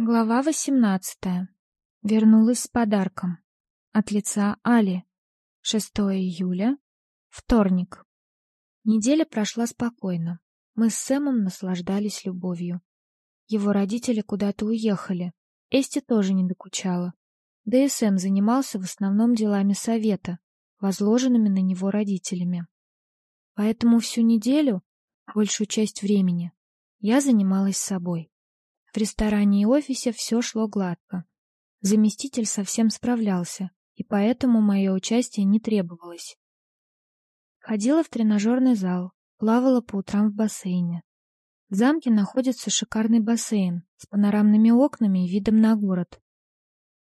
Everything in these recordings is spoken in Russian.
Глава 18. Вернулась с подарком. От лица Али. 6 июля. Вторник. Неделя прошла спокойно. Мы с Сэмом наслаждались любовью. Его родители куда-то уехали. Эсти тоже не докучала. Да и Сэм занимался в основном делами совета, возложенными на него родителями. Поэтому всю неделю, большую часть времени, я занималась собой. В ресторане и офисе все шло гладко. Заместитель совсем справлялся, и поэтому мое участие не требовалось. Ходила в тренажерный зал, плавала по утрам в бассейне. В замке находится шикарный бассейн с панорамными окнами и видом на город.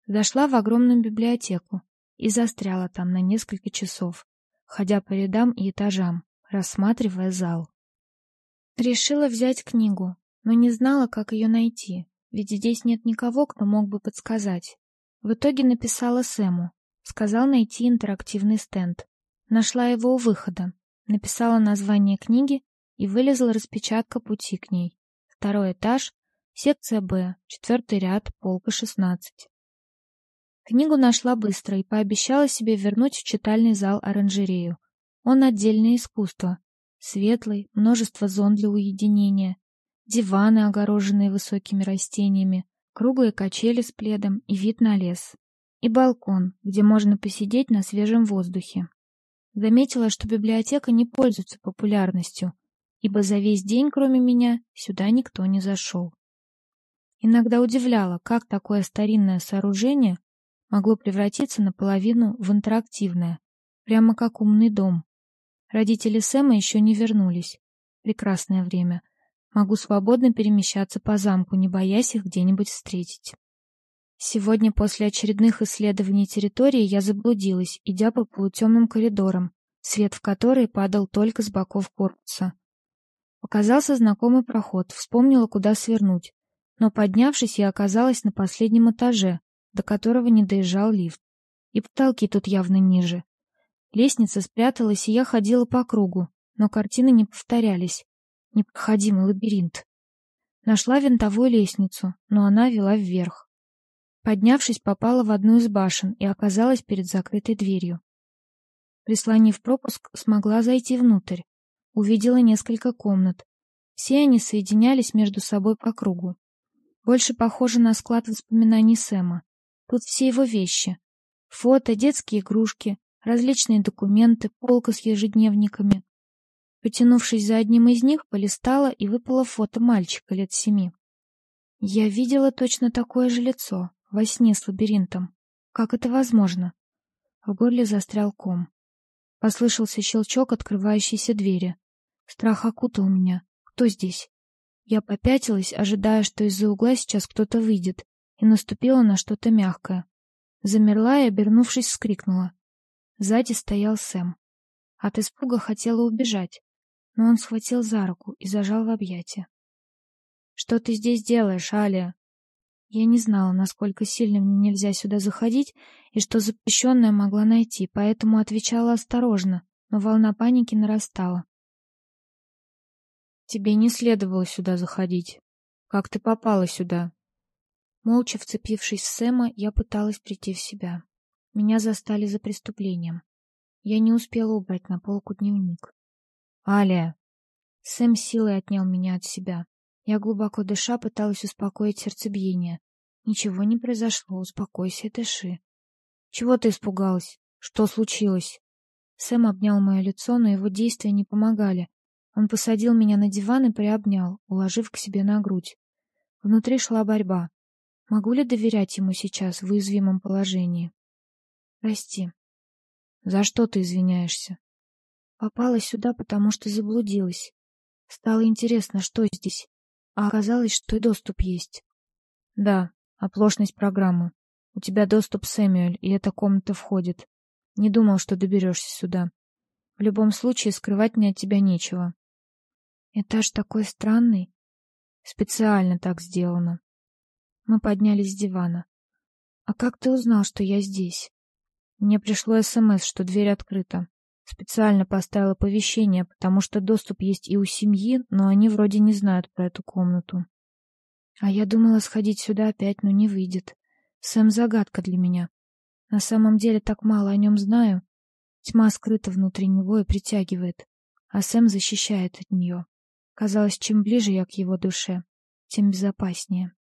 Зашла в огромную библиотеку и застряла там на несколько часов, ходя по рядам и этажам, рассматривая зал. Решила взять книгу, но не знала, как ее найти, ведь здесь нет никого, кто мог бы подсказать. В итоге написала Сэму, сказал найти интерактивный стенд. Нашла его у выхода, написала название книги и вылезла распечатка пути к ней. Второй этаж, секция Б, четвертый ряд, полка 16. Книгу нашла быстро и пообещала себе вернуть в читальный зал оранжерею. Он отдельное искусство. Светлый, множество зон для уединения, диваны, огороженные высокими растениями, круглые качели с пледом и вид на лес. И балкон, где можно посидеть на свежем воздухе. Заметила, что библиотека не пользуется популярностью, ибо за весь день, кроме меня, сюда никто не зашел. Иногда удивляло, как такое старинное сооружение могло превратиться наполовину в интерактивное, прямо как умный дом. Родители Сэма еще не вернулись. Прекрасное время — Могу свободно перемещаться по замку, не боясь их где-нибудь встретить. Сегодня после очередных исследований территории я заблудилась, идя по полутемным коридорам, свет в которые падал только с боков корпуса. Показался знакомый проход, вспомнила, куда свернуть. Но, поднявшись, я оказалась на последнем этаже, до которого не доезжал лифт. И потолки тут явно ниже. Лестница спряталась, и я ходила по кругу, но картины не повторялись. Непроходимый лабиринт. Нашла винтовую лестницу, но она вела вверх. Поднявшись, попала в одну из башен и оказалась перед закрытой дверью. Прислонив пропуск, смогла зайти внутрь. Увидела несколько комнат. Все они соединялись между собой по кругу. Больше похоже на склад воспоминаний Сэма. Тут все его вещи. Фото, детские игрушки, различные документы, полка с ежедневниками, Потянувшись за одним из них, полистала и выпала фото мальчика лет семи. Я видела точно такое же лицо, во сне с лабиринтом. Как это возможно? В горле застрял ком. Послышался щелчок открывающейся двери. Страх окутал меня. Кто здесь? Я попятилась, ожидая, что из-за угла сейчас кто-то выйдет, и наступила на что-то мягкое. Замерла и, обернувшись, вскрикнула. Сзади стоял Сэм. От испуга хотела убежать, но он схватил за руку и зажал в объятия. «Что ты здесь делаешь, Алия?» Я не знала, насколько сильно мне нельзя сюда заходить и что запрещенное могла найти, поэтому отвечала осторожно, но волна паники нарастала. «Тебе не следовало сюда заходить. Как ты попала сюда?» Молча вцепившись в Сэма, я пыталась прийти в себя. Меня застали за преступлением. Я не успела убрать на полку дневник. Аля. Сэм силой отнял меня от себя. Я глубоко дыша пыталась успокоить сердцебиение. Ничего не произошло, успокойся, дыши. Чего ты испугалась? Что случилось? Сэм обнял мое лицо, но его действия не помогали. Он посадил меня на диван и приобнял, уложив к себе на грудь. Внутри шла борьба. Могу ли доверять ему сейчас в уязвимом положении? Прости. За что ты извиняешься? Попала сюда, потому что заблудилась. Стало интересно, что здесь. А оказалось, что и доступ есть. Да, оплошность программы. У тебя доступ, Сэмюэль, и эта комната входит. Не думал, что доберешься сюда. В любом случае, скрывать мне от тебя нечего. Этаж такой странный. Специально так сделано. Мы поднялись с дивана. А как ты узнал, что я здесь? Мне пришло СМС, что дверь открыта. Специально поставил оповещение, потому что доступ есть и у семьи, но они вроде не знают про эту комнату. А я думала сходить сюда опять, но не выйдет. Сэм загадка для меня. На самом деле так мало о нем знаю. Тьма скрыта внутри него и притягивает, а Сэм защищает от нее. Казалось, чем ближе я к его душе, тем безопаснее.